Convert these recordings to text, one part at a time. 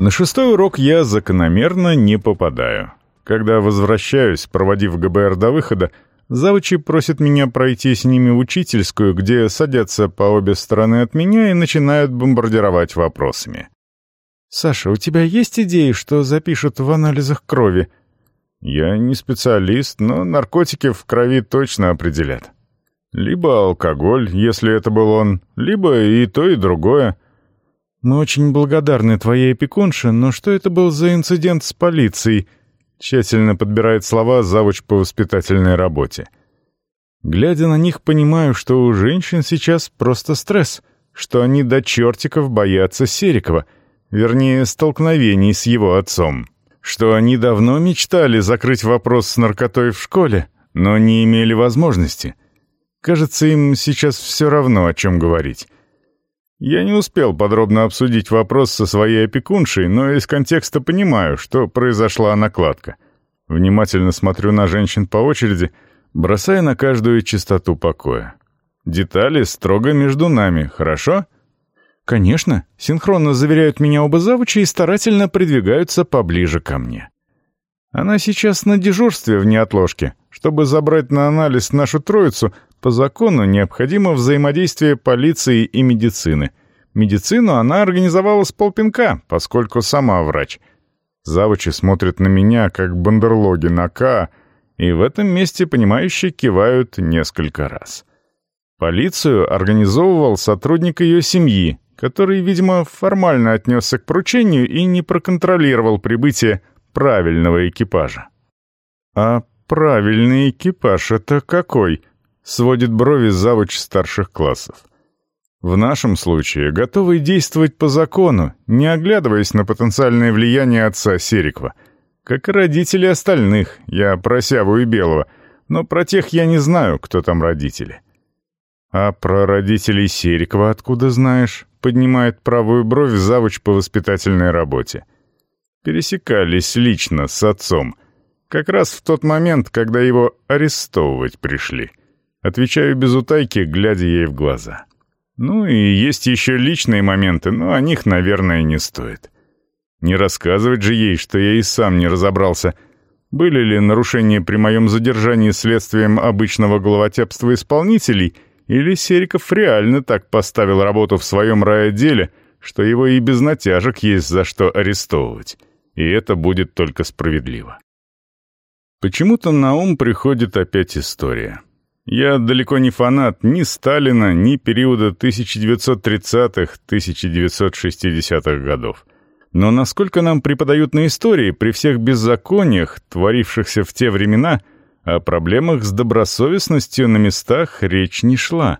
На шестой урок я закономерно не попадаю. Когда возвращаюсь, проводив ГБР до выхода, завучи просят меня пройти с ними в учительскую, где садятся по обе стороны от меня и начинают бомбардировать вопросами. «Саша, у тебя есть идеи, что запишут в анализах крови?» «Я не специалист, но наркотики в крови точно определят. Либо алкоголь, если это был он, либо и то, и другое». «Мы очень благодарны твоей опекунше, но что это был за инцидент с полицией?» Тщательно подбирает слова завуч по воспитательной работе. Глядя на них, понимаю, что у женщин сейчас просто стресс, что они до чертиков боятся Серикова — вернее, столкновений с его отцом. Что они давно мечтали закрыть вопрос с наркотой в школе, но не имели возможности. Кажется, им сейчас все равно, о чем говорить. Я не успел подробно обсудить вопрос со своей опекуншей, но из контекста понимаю, что произошла накладка. Внимательно смотрю на женщин по очереди, бросая на каждую чистоту покоя. Детали строго между нами, хорошо? — «Конечно», — синхронно заверяют меня оба завуча и старательно придвигаются поближе ко мне. Она сейчас на дежурстве в неотложке. Чтобы забрать на анализ нашу троицу, по закону необходимо взаимодействие полиции и медицины. Медицину она организовала с полпинка, поскольку сама врач. Завучи смотрят на меня, как бандерлоги на К, и в этом месте понимающие кивают несколько раз. Полицию организовывал сотрудник ее семьи, который, видимо, формально отнесся к поручению и не проконтролировал прибытие правильного экипажа. «А правильный экипаж — это какой?» — сводит брови завуч старших классов. В нашем случае готовый действовать по закону, не оглядываясь на потенциальное влияние отца Серикова. Как и родители остальных, я про Сяву и Белого, но про тех я не знаю, кто там родители. А про родителей Серикова откуда знаешь? поднимает правую бровь завуч по воспитательной работе. Пересекались лично с отцом. Как раз в тот момент, когда его арестовывать пришли. Отвечаю без утайки, глядя ей в глаза. Ну и есть еще личные моменты, но о них, наверное, не стоит. Не рассказывать же ей, что я и сам не разобрался, были ли нарушения при моем задержании следствием обычного главотепства исполнителей — или Сериков реально так поставил работу в своем райотделе, что его и без натяжек есть за что арестовывать. И это будет только справедливо. Почему-то на ум приходит опять история. Я далеко не фанат ни Сталина, ни периода 1930-1960-х годов. Но насколько нам преподают на истории, при всех беззакониях, творившихся в те времена – о проблемах с добросовестностью на местах речь не шла.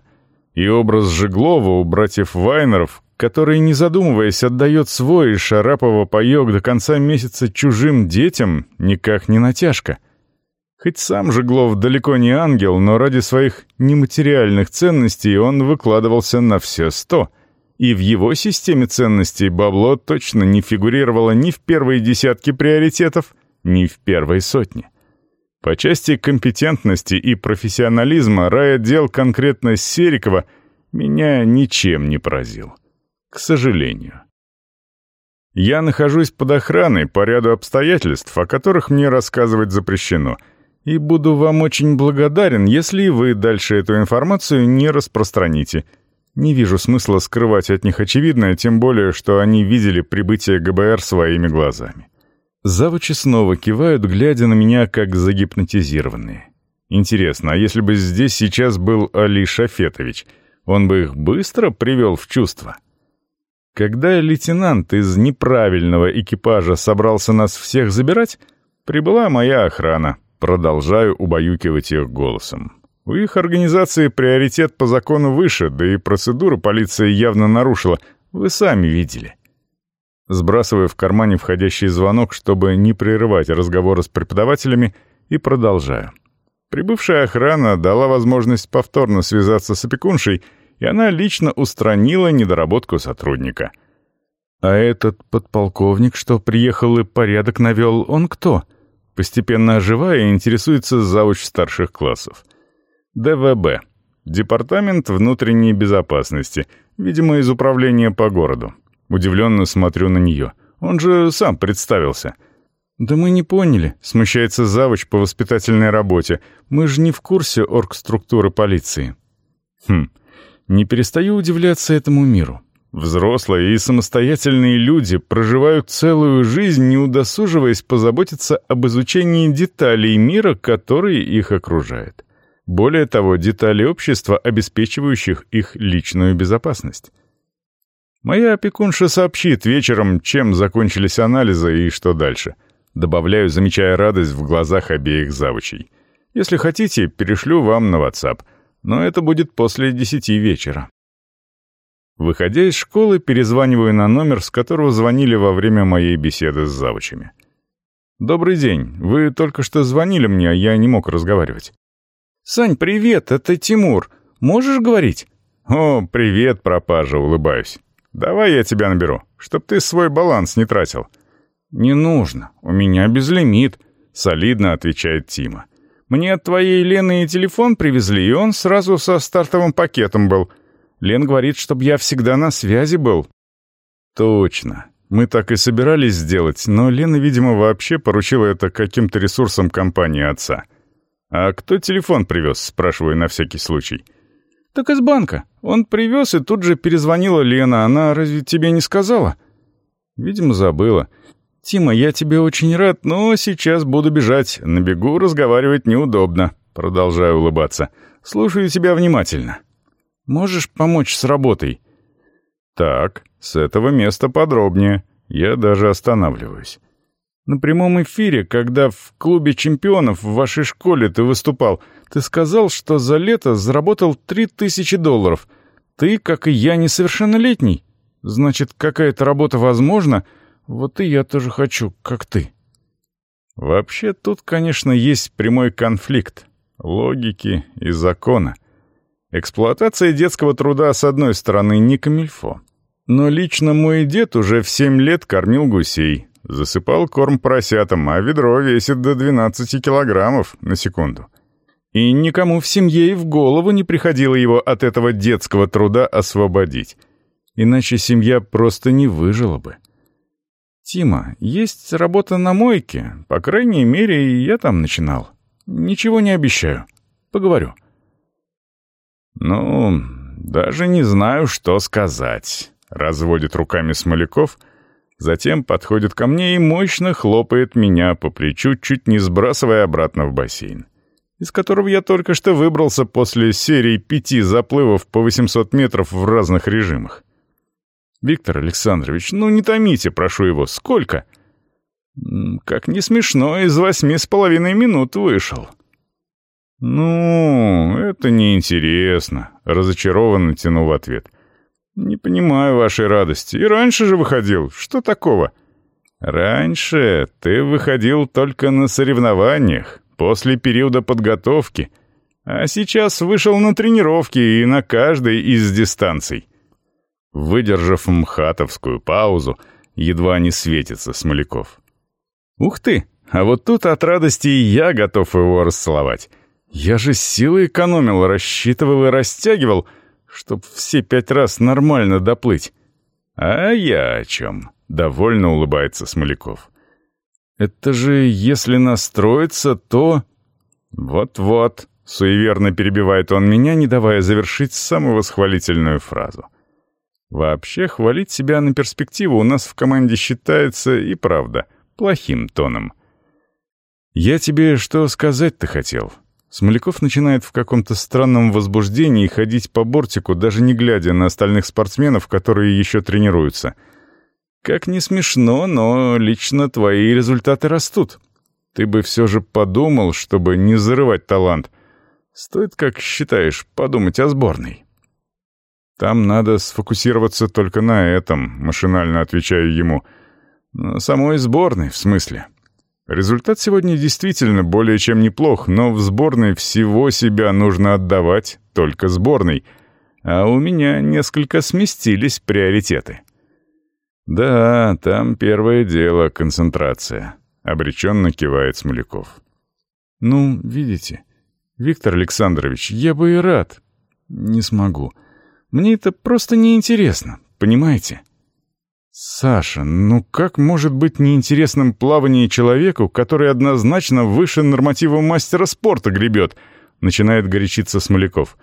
И образ Жеглова у братьев Вайнеров, который, не задумываясь, отдает свой Шарапова паёк до конца месяца чужим детям, никак не натяжка. Хоть сам Жеглов далеко не ангел, но ради своих нематериальных ценностей он выкладывался на все сто. И в его системе ценностей бабло точно не фигурировало ни в первой десятке приоритетов, ни в первой сотне. По части компетентности и профессионализма райотдел конкретно Серикова меня ничем не поразил. К сожалению. Я нахожусь под охраной по ряду обстоятельств, о которых мне рассказывать запрещено, и буду вам очень благодарен, если вы дальше эту информацию не распространите. Не вижу смысла скрывать от них очевидное, тем более, что они видели прибытие ГБР своими глазами. Завучи снова кивают, глядя на меня как загипнотизированные. Интересно, а если бы здесь сейчас был Али Шафетович, он бы их быстро привел в чувство? Когда лейтенант из неправильного экипажа собрался нас всех забирать, прибыла моя охрана. Продолжаю убаюкивать их голосом. У их организации приоритет по закону выше, да и процедуру полиция явно нарушила, вы сами видели. Сбрасываю в кармане входящий звонок, чтобы не прерывать разговоры с преподавателями, и продолжаю. Прибывшая охрана дала возможность повторно связаться с опекуншей, и она лично устранила недоработку сотрудника. «А этот подполковник, что приехал и порядок навел, он кто?» Постепенно оживая, интересуется зауч старших классов. ДВБ. Департамент внутренней безопасности. Видимо, из управления по городу. Удивленно смотрю на нее. Он же сам представился». «Да мы не поняли», — смущается завуч по воспитательной работе. «Мы же не в курсе оргструктуры полиции». Хм, не перестаю удивляться этому миру. Взрослые и самостоятельные люди проживают целую жизнь, не удосуживаясь позаботиться об изучении деталей мира, который их окружает. Более того, деталей общества, обеспечивающих их личную безопасность. Моя опекунша сообщит вечером, чем закончились анализы и что дальше. Добавляю, замечая радость в глазах обеих завучей. Если хотите, перешлю вам на WhatsApp, но это будет после десяти вечера. Выходя из школы, перезваниваю на номер, с которого звонили во время моей беседы с завучами. «Добрый день. Вы только что звонили мне, а я не мог разговаривать». «Сань, привет, это Тимур. Можешь говорить?» «О, привет, пропажа», — улыбаюсь. «Давай я тебя наберу, чтоб ты свой баланс не тратил». «Не нужно. У меня безлимит», — солидно отвечает Тима. «Мне от твоей Лены и телефон привезли, и он сразу со стартовым пакетом был. Лен говорит, чтобы я всегда на связи был». «Точно. Мы так и собирались сделать, но Лена, видимо, вообще поручила это каким-то ресурсам компании отца». «А кто телефон привез?» — спрашиваю на всякий случай. «Так из банка. Он привез, и тут же перезвонила Лена. Она разве тебе не сказала?» «Видимо, забыла. Тима, я тебе очень рад, но сейчас буду бежать. На бегу разговаривать неудобно». Продолжаю улыбаться. «Слушаю тебя внимательно». Можешь помочь с работой?» «Так, с этого места подробнее. Я даже останавливаюсь. На прямом эфире, когда в клубе чемпионов в вашей школе ты выступал, ты сказал, что за лето заработал три тысячи долларов. Ты, как и я, несовершеннолетний. Значит, какая-то работа возможна. Вот и я тоже хочу, как ты». Вообще, тут, конечно, есть прямой конфликт логики и закона. Эксплуатация детского труда, с одной стороны, не камильфо. Но лично мой дед уже в семь лет кормил гусей, засыпал корм поросятам, а ведро весит до 12 килограммов на секунду. И никому в семье и в голову не приходило его от этого детского труда освободить. Иначе семья просто не выжила бы. «Тима, есть работа на мойке. По крайней мере, я там начинал. Ничего не обещаю. Поговорю». «Ну, даже не знаю, что сказать», — разводит руками Смоляков, затем подходит ко мне и мощно хлопает меня по плечу, чуть не сбрасывая обратно в бассейн, из которого я только что выбрался после серии пяти заплывов по 800 метров в разных режимах. «Виктор Александрович, ну не томите, прошу его, сколько?» «Как не смешно, из восьми с половиной минут вышел». «Ну, это неинтересно», — разочарованно тяну в ответ. «Не понимаю вашей радости. И раньше же выходил. Что такого?» «Раньше ты выходил только на соревнованиях, после периода подготовки, а сейчас вышел на тренировки и на каждой из дистанций». Выдержав мхатовскую паузу, едва не светится Смоляков. «Ух ты! А вот тут от радости и я готов его расцеловать». Я же силы экономил, рассчитывал и растягивал, чтоб все пять раз нормально доплыть. А я о чем? Довольно улыбается Смоляков. Это же если настроиться, то... Вот-вот, суеверно перебивает он меня, не давая завершить самую восхвалительную фразу. Вообще, хвалить себя на перспективу у нас в команде считается, и правда, плохим тоном. «Я тебе что сказать-то хотел?» Смоляков начинает в каком-то странном возбуждении ходить по бортику, даже не глядя на остальных спортсменов, которые еще тренируются. Как не смешно, но лично твои результаты растут. Ты бы все же подумал, чтобы не зарывать талант. Стоит, как считаешь, подумать о сборной. Там надо сфокусироваться только на этом, машинально отвечаю ему. На самой сборной, в смысле. Результат сегодня действительно более чем неплох, но в сборной всего себя нужно отдавать только сборной, а у меня несколько сместились приоритеты. «Да, там первое дело — концентрация», — обреченно кивает Смоляков. «Ну, видите, Виктор Александрович, я бы и рад. Не смогу. Мне это просто неинтересно, понимаете?» «Саша, ну как может быть неинтересным плавание человеку, который однозначно выше норматива мастера спорта гребет?» — начинает горячиться Смоляков.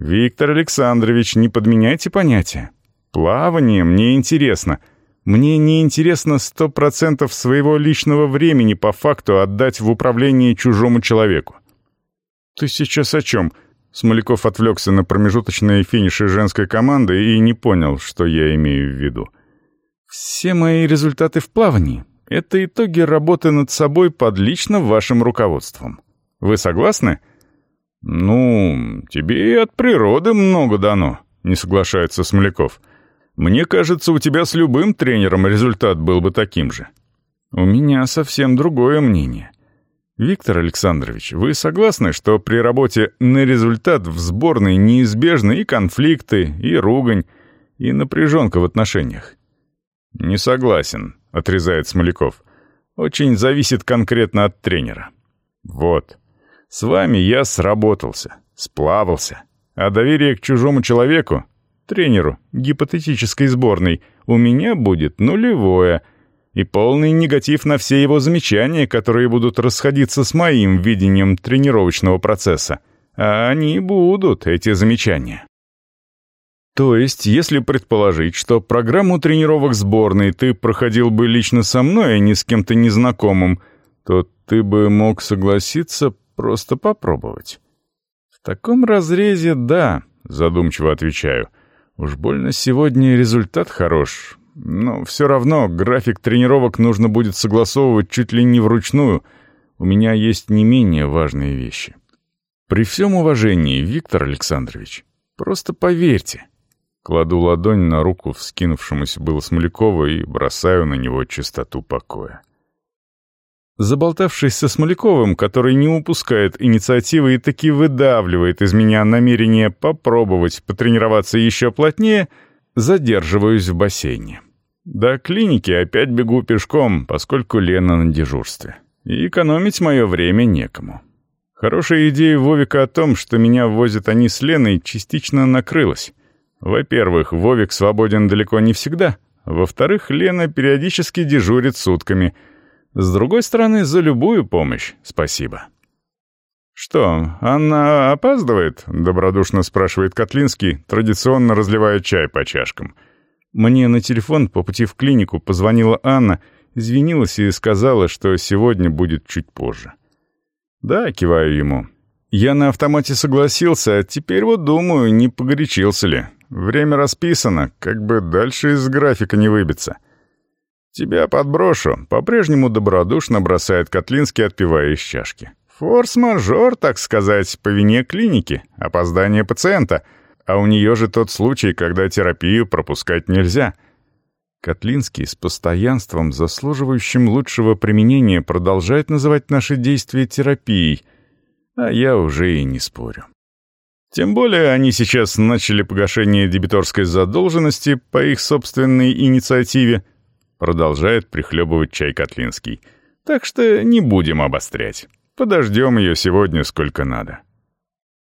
«Виктор Александрович, не подменяйте понятия. Плавание мне интересно. Мне не интересно сто процентов своего личного времени по факту отдать в управление чужому человеку». «Ты сейчас о чем?» Смоляков отвлекся на промежуточные финиши женской команды и не понял, что я имею в виду. Все мои результаты в плавании — это итоги работы над собой под лично вашим руководством. Вы согласны? Ну, тебе и от природы много дано, не соглашается Смоляков. Мне кажется, у тебя с любым тренером результат был бы таким же. У меня совсем другое мнение. Виктор Александрович, вы согласны, что при работе на результат в сборной неизбежны и конфликты, и ругань, и напряженка в отношениях? «Не согласен», — отрезает Смоляков. «Очень зависит конкретно от тренера». «Вот. С вами я сработался, сплавался. А доверие к чужому человеку, тренеру гипотетической сборной, у меня будет нулевое» и полный негатив на все его замечания, которые будут расходиться с моим видением тренировочного процесса. А они будут, эти замечания. То есть, если предположить, что программу тренировок сборной ты проходил бы лично со мной, а не с кем-то незнакомым, то ты бы мог согласиться просто попробовать. В таком разрезе да, задумчиво отвечаю. Уж больно сегодня результат хорош. Но все равно график тренировок нужно будет согласовывать чуть ли не вручную. У меня есть не менее важные вещи. При всем уважении, Виктор Александрович, просто поверьте, Кладу ладонь на руку вскинувшемуся было Смолякова и бросаю на него чистоту покоя. Заболтавшись со Смоляковым, который не упускает инициативы и таки выдавливает из меня намерение попробовать потренироваться еще плотнее, задерживаюсь в бассейне. До клиники опять бегу пешком, поскольку Лена на дежурстве. И экономить мое время некому. Хорошая идея Вовика о том, что меня возят они с Леной, частично накрылась. Во-первых, Вовик свободен далеко не всегда. Во-вторых, Лена периодически дежурит сутками. С другой стороны, за любую помощь спасибо. «Что, Анна опаздывает?» — добродушно спрашивает Котлинский, традиционно разливая чай по чашкам. Мне на телефон по пути в клинику позвонила Анна, извинилась и сказала, что сегодня будет чуть позже. «Да», — киваю ему. Я на автомате согласился, а теперь вот думаю, не погорячился ли. Время расписано, как бы дальше из графика не выбиться. Тебя подброшу, по-прежнему добродушно бросает Котлинский, отпивая из чашки. Форс-мажор, так сказать, по вине клиники, опоздание пациента. А у нее же тот случай, когда терапию пропускать нельзя. Котлинский с постоянством, заслуживающим лучшего применения, продолжает называть наши действия терапией, а я уже и не спорю. Тем более они сейчас начали погашение дебиторской задолженности по их собственной инициативе, продолжает прихлебывать чай Котлинский. Так что не будем обострять. Подождем ее сегодня сколько надо.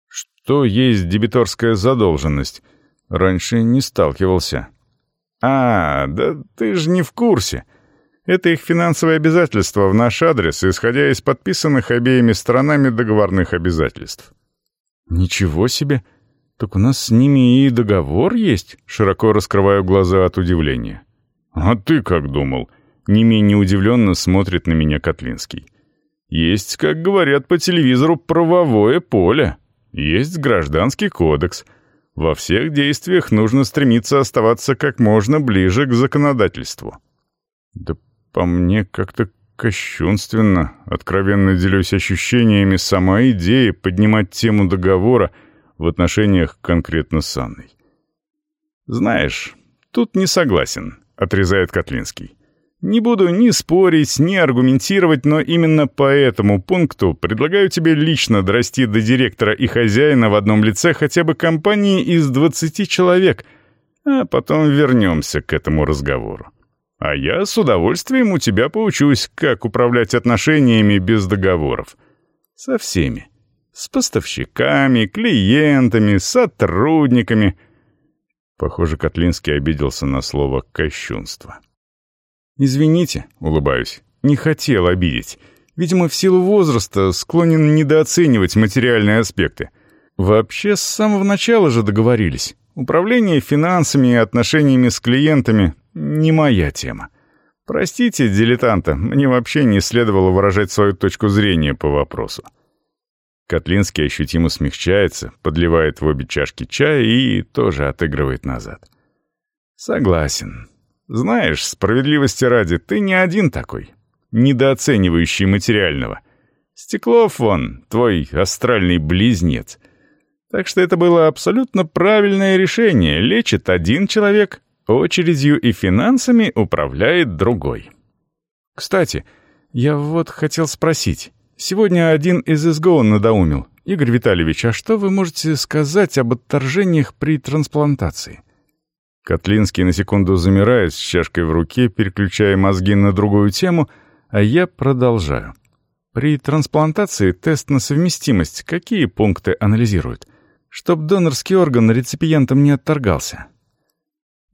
Что есть дебиторская задолженность? Раньше не сталкивался. А, да ты же не в курсе. Это их финансовые обязательства в наш адрес, исходя из подписанных обеими сторонами договорных обязательств. «Ничего себе! Так у нас с ними и договор есть?» Широко раскрываю глаза от удивления. «А ты как думал?» Не менее удивленно смотрит на меня Котлинский. «Есть, как говорят по телевизору, правовое поле. Есть гражданский кодекс. Во всех действиях нужно стремиться оставаться как можно ближе к законодательству». «Да по мне как-то Кощунственно, откровенно делюсь ощущениями, сама идея поднимать тему договора в отношениях конкретно с Анной. «Знаешь, тут не согласен», — отрезает Котлинский. «Не буду ни спорить, ни аргументировать, но именно по этому пункту предлагаю тебе лично дорасти до директора и хозяина в одном лице хотя бы компании из 20 человек, а потом вернемся к этому разговору. А я с удовольствием у тебя поучусь, как управлять отношениями без договоров. Со всеми. С поставщиками, клиентами, сотрудниками. Похоже, Котлинский обиделся на слово «кощунство». «Извините», — улыбаюсь, — «не хотел обидеть. Видимо, в силу возраста склонен недооценивать материальные аспекты. Вообще, с самого начала же договорились. Управление финансами и отношениями с клиентами — не моя тема. Простите, дилетанта, мне вообще не следовало выражать свою точку зрения по вопросу. Котлинский ощутимо смягчается, подливает в обе чашки чая и тоже отыгрывает назад. «Согласен. Знаешь, справедливости ради, ты не один такой, недооценивающий материального. Стеклов вон, твой астральный близнец. Так что это было абсолютно правильное решение. Лечит один человек, очередью и финансами управляет другой. Кстати, я вот хотел спросить. Сегодня один из СГО надоумил. Игорь Витальевич, а что вы можете сказать об отторжениях при трансплантации? Котлинский на секунду замирает с чашкой в руке, переключая мозги на другую тему, а я продолжаю. При трансплантации тест на совместимость какие пункты анализируют? Чтоб донорский орган реципиентом не отторгался.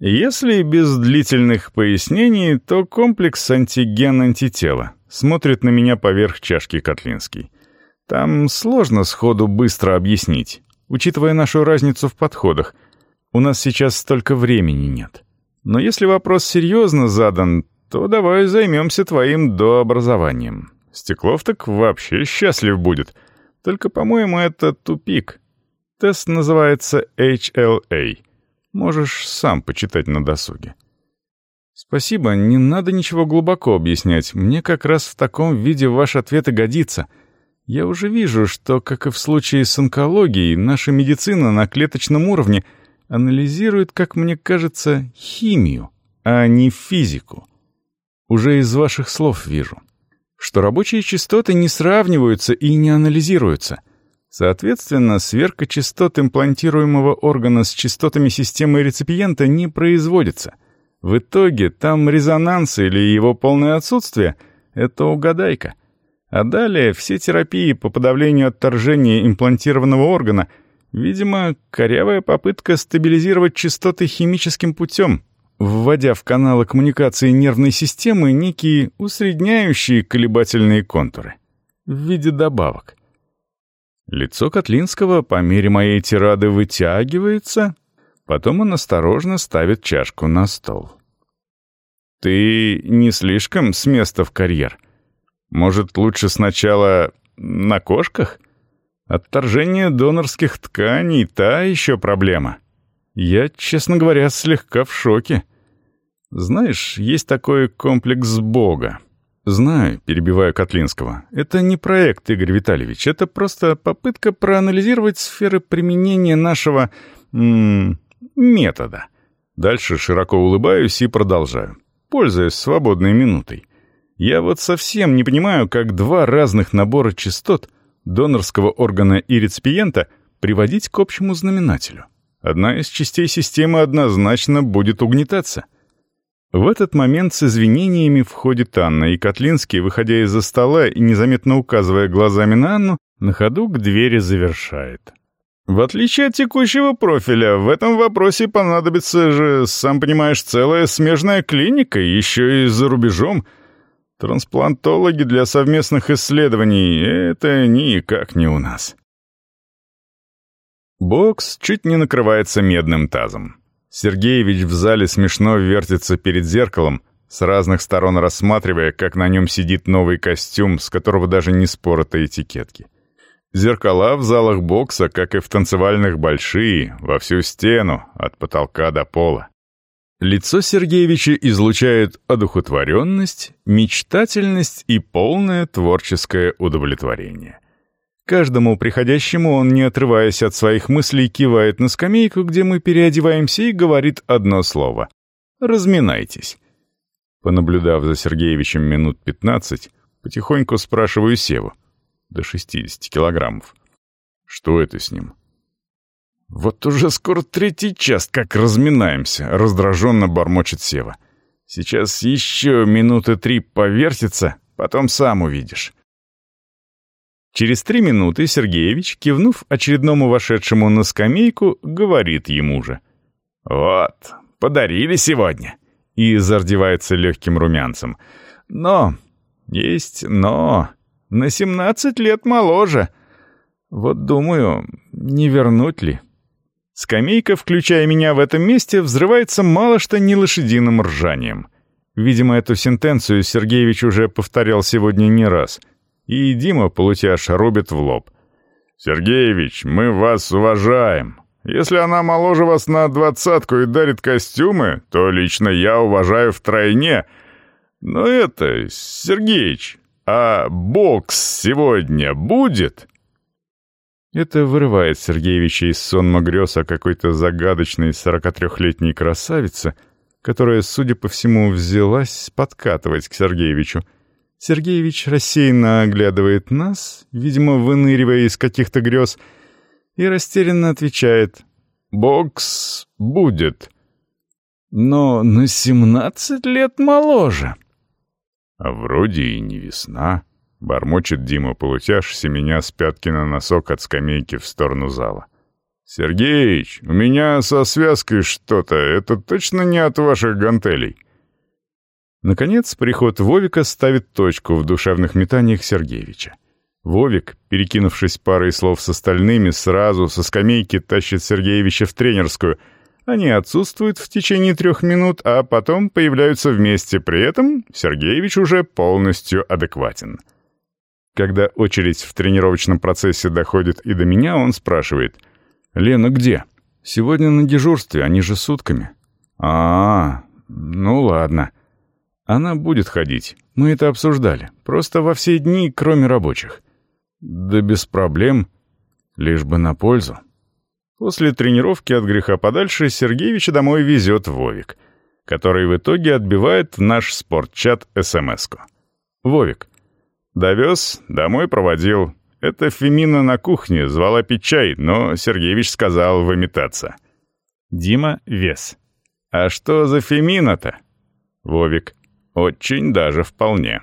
Если без длительных пояснений, то комплекс антиген-антитела смотрит на меня поверх чашки Котлинский. Там сложно сходу быстро объяснить, учитывая нашу разницу в подходах. У нас сейчас столько времени нет. Но если вопрос серьезно задан, то давай займемся твоим дообразованием. Стеклов так вообще счастлив будет. Только, по-моему, это тупик. Тест называется HLA — Можешь сам почитать на досуге. Спасибо, не надо ничего глубоко объяснять. Мне как раз в таком виде ваш ответ и годится. Я уже вижу, что, как и в случае с онкологией, наша медицина на клеточном уровне анализирует, как мне кажется, химию, а не физику. Уже из ваших слов вижу, что рабочие частоты не сравниваются и не анализируются — Соответственно, сверка частот имплантируемого органа с частотами системы реципиента не производится. В итоге там резонанс или его полное отсутствие — это угадайка. А далее все терапии по подавлению отторжения имплантированного органа, видимо, корявая попытка стабилизировать частоты химическим путем, вводя в каналы коммуникации нервной системы некие усредняющие колебательные контуры в виде добавок. Лицо Котлинского по мере моей тирады вытягивается, потом он осторожно ставит чашку на стол. «Ты не слишком с места в карьер? Может, лучше сначала на кошках? Отторжение донорских тканей — та еще проблема. Я, честно говоря, слегка в шоке. Знаешь, есть такой комплекс Бога. «Знаю», — перебиваю Котлинского. «Это не проект, Игорь Витальевич. Это просто попытка проанализировать сферы применения нашего... Метода». Дальше широко улыбаюсь и продолжаю, пользуясь свободной минутой. Я вот совсем не понимаю, как два разных набора частот донорского органа и реципиента приводить к общему знаменателю. Одна из частей системы однозначно будет угнетаться — в этот момент с извинениями входит Анна, и Котлинский, выходя из-за стола и незаметно указывая глазами на Анну, на ходу к двери завершает. В отличие от текущего профиля, в этом вопросе понадобится же, сам понимаешь, целая смежная клиника, еще и за рубежом. Трансплантологи для совместных исследований — это никак не у нас. Бокс чуть не накрывается медным тазом. Сергеевич в зале смешно вертится перед зеркалом, с разных сторон рассматривая, как на нем сидит новый костюм, с которого даже не спороты этикетки. Зеркала в залах бокса, как и в танцевальных, большие, во всю стену, от потолка до пола. Лицо Сергеевича излучает одухотворенность, мечтательность и полное творческое удовлетворение. Каждому приходящему он, не отрываясь от своих мыслей, кивает на скамейку, где мы переодеваемся, и говорит одно слово «Разминайтесь». Понаблюдав за Сергеевичем минут пятнадцать, потихоньку спрашиваю Севу, до 60 килограммов. Что это с ним? «Вот уже скоро третий час, как разминаемся», — раздраженно бормочет Сева. «Сейчас еще минуты три повертится, потом сам увидишь». Через три минуты Сергеевич, кивнув очередному вошедшему на скамейку, говорит ему же. «Вот, подарили сегодня!» И зардевается легким румянцем. «Но, есть но, на семнадцать лет моложе. Вот думаю, не вернуть ли?» Скамейка, включая меня в этом месте, взрывается мало что не лошадиным ржанием. Видимо, эту сентенцию Сергеевич уже повторял сегодня не раз. И Дима, полутяж, рубит в лоб. «Сергеевич, мы вас уважаем. Если она моложе вас на двадцатку и дарит костюмы, то лично я уважаю втройне. Но это, Сергеич, а бокс сегодня будет?» Это вырывает Сергеевича из сонма грез о какой-то загадочной 43-летней красавице, которая, судя по всему, взялась подкатывать к Сергеевичу. Сергеевич рассеянно оглядывает нас, видимо, выныривая из каких-то грез, и растерянно отвечает «Бокс будет». Но на семнадцать лет моложе. А вроде и не весна. Бормочет Дима полутяж, семеня с пятки на носок от скамейки в сторону зала. «Сергеич, у меня со связкой что-то. Это точно не от ваших гантелей?» Наконец, приход Вовика ставит точку в душевных метаниях Сергеевича. Вовик, перекинувшись парой слов с остальными, сразу со скамейки тащит Сергеевича в тренерскую. Они отсутствуют в течение трех минут, а потом появляются вместе. При этом Сергеевич уже полностью адекватен. Когда очередь в тренировочном процессе доходит и до меня, он спрашивает. «Лена где?» «Сегодня на дежурстве, они же сутками». «А, -а ну ладно». «Она будет ходить. Мы это обсуждали. Просто во все дни, кроме рабочих». «Да без проблем. Лишь бы на пользу». После тренировки от греха подальше Сергеевича домой везет Вовик, который в итоге отбивает наш спортчат СМС-ку. «Вовик, Довез, домой проводил. Это Фемина на кухне, звала пить чай, но Сергеевич сказал выметаться. Дима — вес. А что за Фемина-то? Вовик. Очень даже вполне.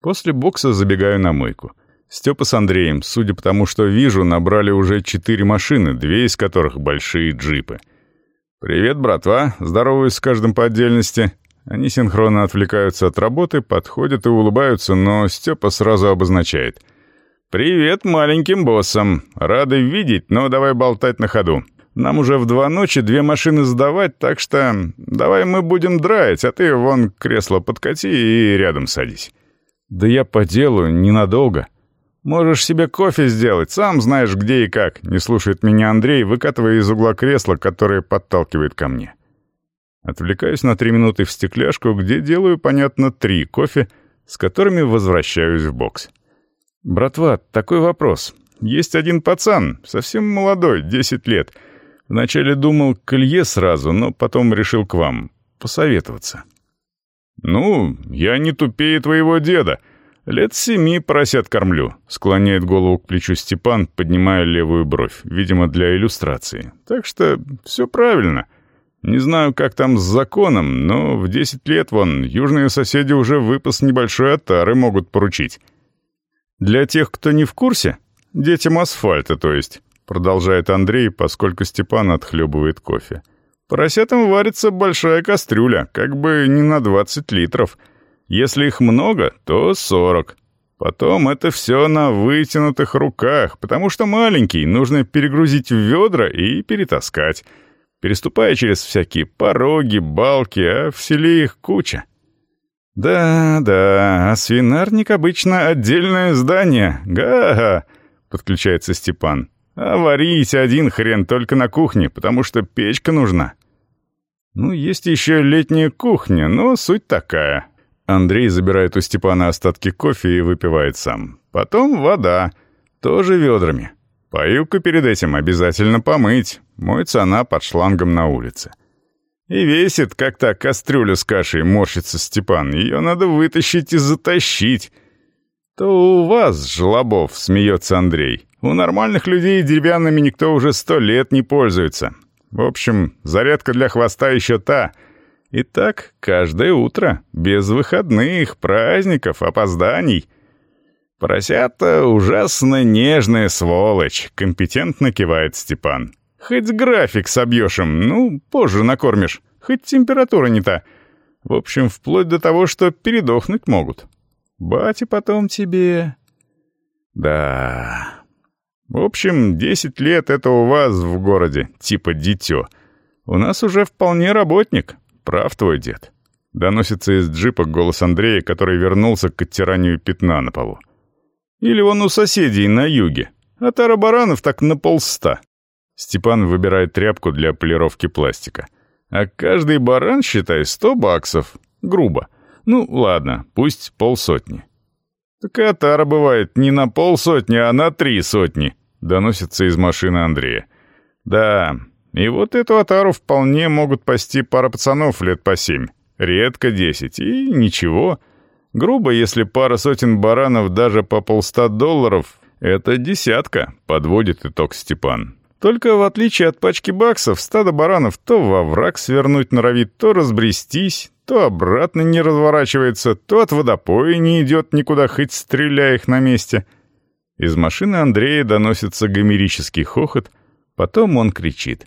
После бокса забегаю на мойку. Степа с Андреем, судя по тому, что вижу, набрали уже четыре машины, две из которых большие джипы. «Привет, братва!» Здороваюсь с каждым по отдельности. Они синхронно отвлекаются от работы, подходят и улыбаются, но Степа сразу обозначает. «Привет маленьким боссам! Рады видеть, но давай болтать на ходу. Нам уже в два ночи две машины сдавать, так что давай мы будем драить, а ты вон кресло подкати и рядом садись». «Да я по делу, ненадолго». «Можешь себе кофе сделать, сам знаешь где и как», — не слушает меня Андрей, выкатывая из угла кресло, которое подталкивает ко мне. Отвлекаюсь на три минуты в стекляшку, где делаю, понятно, три кофе, с которыми возвращаюсь в бокс. «Братва, такой вопрос. Есть один пацан, совсем молодой, 10 лет. Вначале думал к Илье сразу, но потом решил к вам. Посоветоваться». «Ну, я не тупее твоего деда. Лет семи поросят кормлю», — склоняет голову к плечу Степан, поднимая левую бровь, видимо, для иллюстрации. «Так что все правильно». Не знаю, как там с законом, но в 10 лет, вон, южные соседи уже выпас небольшой отары могут поручить. Для тех, кто не в курсе, детям асфальта, то есть, продолжает Андрей, поскольку Степан отхлебывает кофе. Поросятам варится большая кастрюля, как бы не на 20 литров. Если их много, то 40. Потом это все на вытянутых руках, потому что маленький, нужно перегрузить в ведра и перетаскать переступая через всякие пороги, балки, а в селе их куча. «Да, да, а свинарник обычно отдельное здание. Га-га!» — подключается Степан. «А варить один хрен только на кухне, потому что печка нужна». «Ну, есть еще летняя кухня, но суть такая». Андрей забирает у Степана остатки кофе и выпивает сам. «Потом вода, тоже ведрами. Поилку перед этим обязательно помыть. Моется она под шлангом на улице. И весит, как та кастрюля с кашей, морщится Степан. Ее надо вытащить и затащить. То у вас, жлобов, смеется Андрей. У нормальных людей деревянными никто уже сто лет не пользуется. В общем, зарядка для хвоста еще та. И так каждое утро, без выходных, праздников, опозданий — «Поросята — ужасно нежная сволочь», — компетентно кивает Степан. Хоть график собьешь им, ну, позже накормишь. Хоть температура не та. В общем, вплоть до того, что передохнуть могут. Бати потом тебе... Да... В общем, десять лет это у вас в городе, типа дитё. У нас уже вполне работник. Прав твой дед. Доносится из джипа голос Андрея, который вернулся к оттиранию пятна на полу. Или он у соседей на юге. А тара баранов так на полста. Степан выбирает тряпку для полировки пластика. А каждый баран, считай, сто баксов. Грубо. Ну, ладно, пусть полсотни. Так отара бывает не на полсотни, а на три сотни, доносится из машины Андрея. Да, и вот эту отару вполне могут пасти пара пацанов лет по семь. Редко десять, и ничего. Грубо, если пара сотен баранов даже по полста долларов, это десятка, подводит итог Степан. Только в отличие от пачки баксов, стадо баранов то во враг свернуть норовит, то разбрестись, то обратно не разворачивается, то от водопоя не идет никуда, хоть стреляй их на месте. Из машины Андрея доносится гомерический хохот, потом он кричит.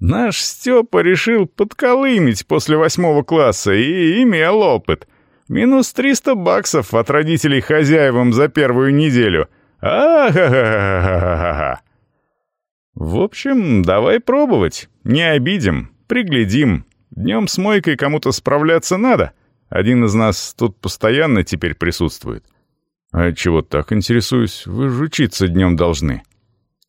«Наш Степа решил подколымить после восьмого класса и имел опыт. Минус триста баксов от родителей хозяевам за первую неделю. А-ха-ха-ха-ха-ха!» В общем, давай пробовать. Не обидим, приглядим. Днем с мойкой кому-то справляться надо. Один из нас тут постоянно теперь присутствует. А чего так интересуюсь? Вы же учиться днем должны.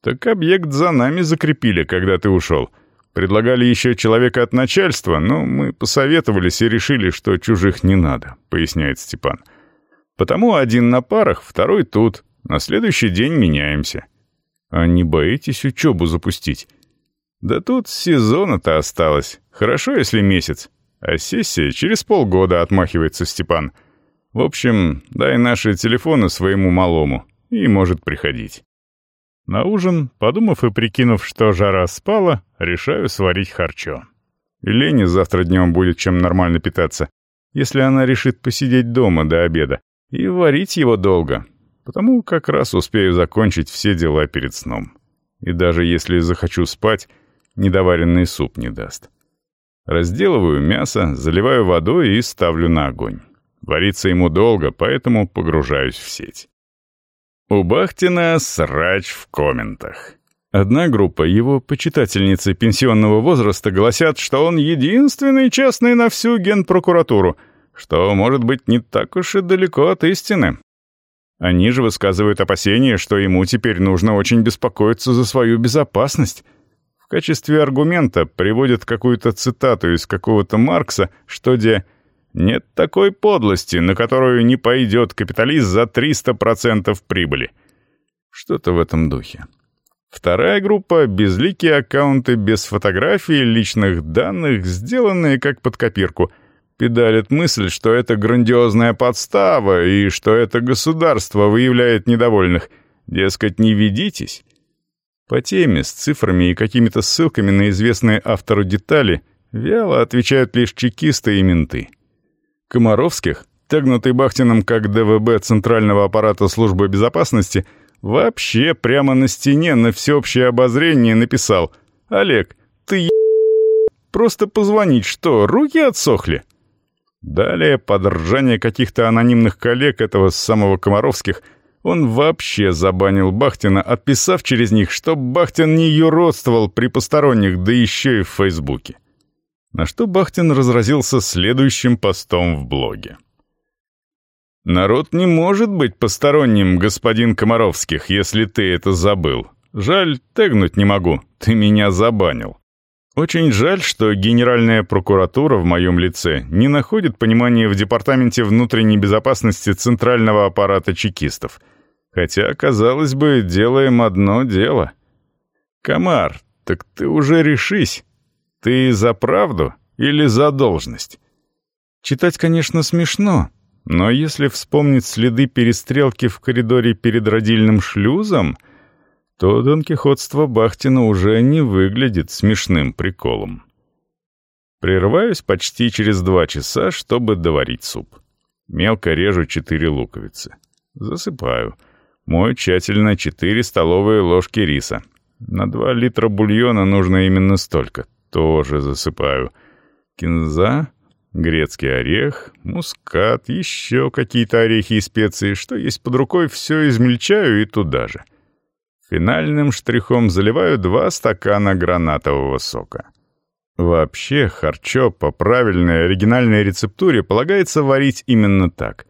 Так объект за нами закрепили, когда ты ушел. Предлагали еще человека от начальства, но мы посоветовались и решили, что чужих не надо, поясняет Степан. Потому один на парах, второй тут. На следующий день меняемся. А не боитесь учебу запустить? Да тут сезона-то осталось. Хорошо, если месяц. А сессия через полгода отмахивается Степан. В общем, дай наши телефоны своему малому, и может приходить. На ужин, подумав и прикинув, что жара спала, решаю сварить харчо. И Лене завтра днем будет чем нормально питаться, если она решит посидеть дома до обеда. И варить его долго, Потому как раз успею закончить все дела перед сном. И даже если захочу спать, недоваренный суп не даст. Разделываю мясо, заливаю водой и ставлю на огонь. Варится ему долго, поэтому погружаюсь в сеть. У Бахтина срач в комментах. Одна группа, его почитательницы пенсионного возраста, гласят, что он единственный частный на всю генпрокуратуру, что, может быть, не так уж и далеко от истины. Они же высказывают опасения, что ему теперь нужно очень беспокоиться за свою безопасность. В качестве аргумента приводят какую-то цитату из какого-то Маркса, что где «нет такой подлости, на которую не пойдет капиталист за 300% прибыли». Что-то в этом духе. Вторая группа — безликие аккаунты без фотографий, личных данных, сделанные как под копирку — педалит мысль, что это грандиозная подстава и что это государство выявляет недовольных. Дескать, не ведитесь. По теме с цифрами и какими-то ссылками на известные автору детали вяло отвечают лишь чекисты и менты. Комаровских, тягнутый Бахтином как ДВБ Центрального аппарата службы безопасности, вообще прямо на стене на всеобщее обозрение написал «Олег, ты е... просто позвонить что, руки отсохли?» Далее, под ржание каких-то анонимных коллег этого самого Комаровских, он вообще забанил Бахтина, отписав через них, что Бахтин не юродствовал при посторонних, да еще и в Фейсбуке. На что Бахтин разразился следующим постом в блоге. «Народ не может быть посторонним, господин Комаровских, если ты это забыл. Жаль, тегнуть не могу, ты меня забанил. Очень жаль, что Генеральная прокуратура в моем лице не находит понимания в Департаменте внутренней безопасности Центрального аппарата чекистов. Хотя, казалось бы, делаем одно дело. Комар, так ты уже решись. Ты за правду или за должность? Читать, конечно, смешно, но если вспомнить следы перестрелки в коридоре перед родильным шлюзом — то донкихотство Бахтина уже не выглядит смешным приколом. Прерываюсь почти через два часа, чтобы доварить суп. Мелко режу четыре луковицы. Засыпаю. Мою тщательно четыре столовые ложки риса. На два литра бульона нужно именно столько. Тоже засыпаю. Кинза, грецкий орех, мускат, еще какие-то орехи и специи. Что есть под рукой, все измельчаю и туда же. Финальным штрихом заливаю два стакана гранатового сока. Вообще, харчо по правильной оригинальной рецептуре полагается варить именно так.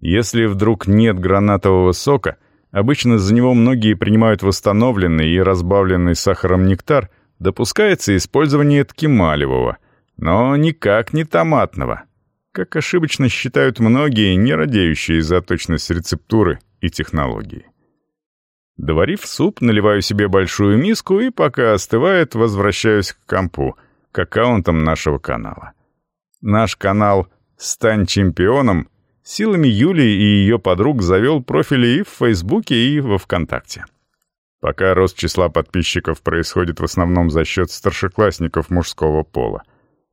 Если вдруг нет гранатового сока, обычно за него многие принимают восстановленный и разбавленный сахаром нектар, допускается использование ткемалевого, но никак не томатного, как ошибочно считают многие, не радеющие за точность рецептуры и технологии. Доварив суп, наливаю себе большую миску и, пока остывает, возвращаюсь к компу, к аккаунтам нашего канала. Наш канал «Стань чемпионом» силами Юлии и ее подруг завел профили и в Фейсбуке, и во Вконтакте. Пока рост числа подписчиков происходит в основном за счет старшеклассников мужского пола.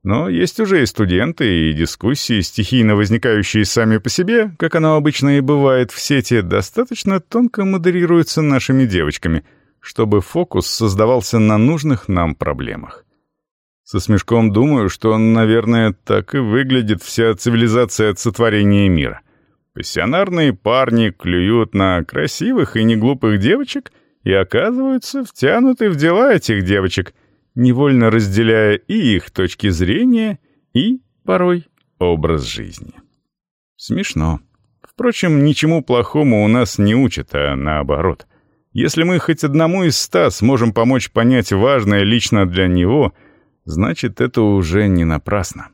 Но есть уже и студенты, и дискуссии, стихийно возникающие сами по себе, как оно обычно и бывает в сети, достаточно тонко модерируются нашими девочками, чтобы фокус создавался на нужных нам проблемах. Со смешком думаю, что, наверное, так и выглядит вся цивилизация от сотворения мира. Пассионарные парни клюют на красивых и неглупых девочек и оказываются втянуты в дела этих девочек — невольно разделяя и их точки зрения, и, порой, образ жизни. Смешно. Впрочем, ничему плохому у нас не учат, а наоборот. Если мы хоть одному из ста сможем помочь понять важное лично для него, значит, это уже не напрасно.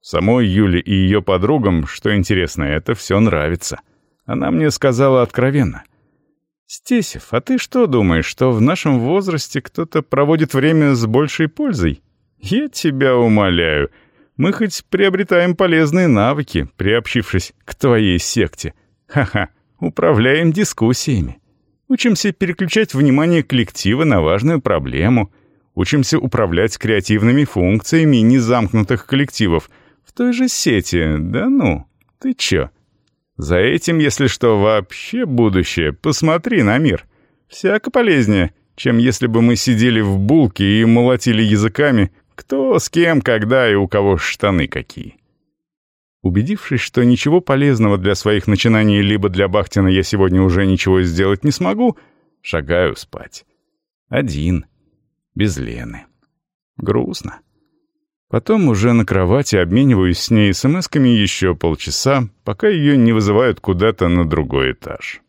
Самой Юле и ее подругам, что интересно, это все нравится. Она мне сказала откровенно — «Стесев, а ты что думаешь, что в нашем возрасте кто-то проводит время с большей пользой? Я тебя умоляю. Мы хоть приобретаем полезные навыки, приобщившись к твоей секте. Ха-ха, управляем дискуссиями. Учимся переключать внимание коллектива на важную проблему. Учимся управлять креативными функциями незамкнутых коллективов в той же сети. Да ну, ты чё?» За этим, если что, вообще будущее. Посмотри на мир. Всяко полезнее, чем если бы мы сидели в булке и молотили языками, кто с кем, когда и у кого штаны какие. Убедившись, что ничего полезного для своих начинаний либо для Бахтина я сегодня уже ничего сделать не смогу, шагаю спать. Один. Без Лены. Грустно. Потом уже на кровати обмениваюсь с ней смс-ками еще полчаса, пока ее не вызывают куда-то на другой этаж.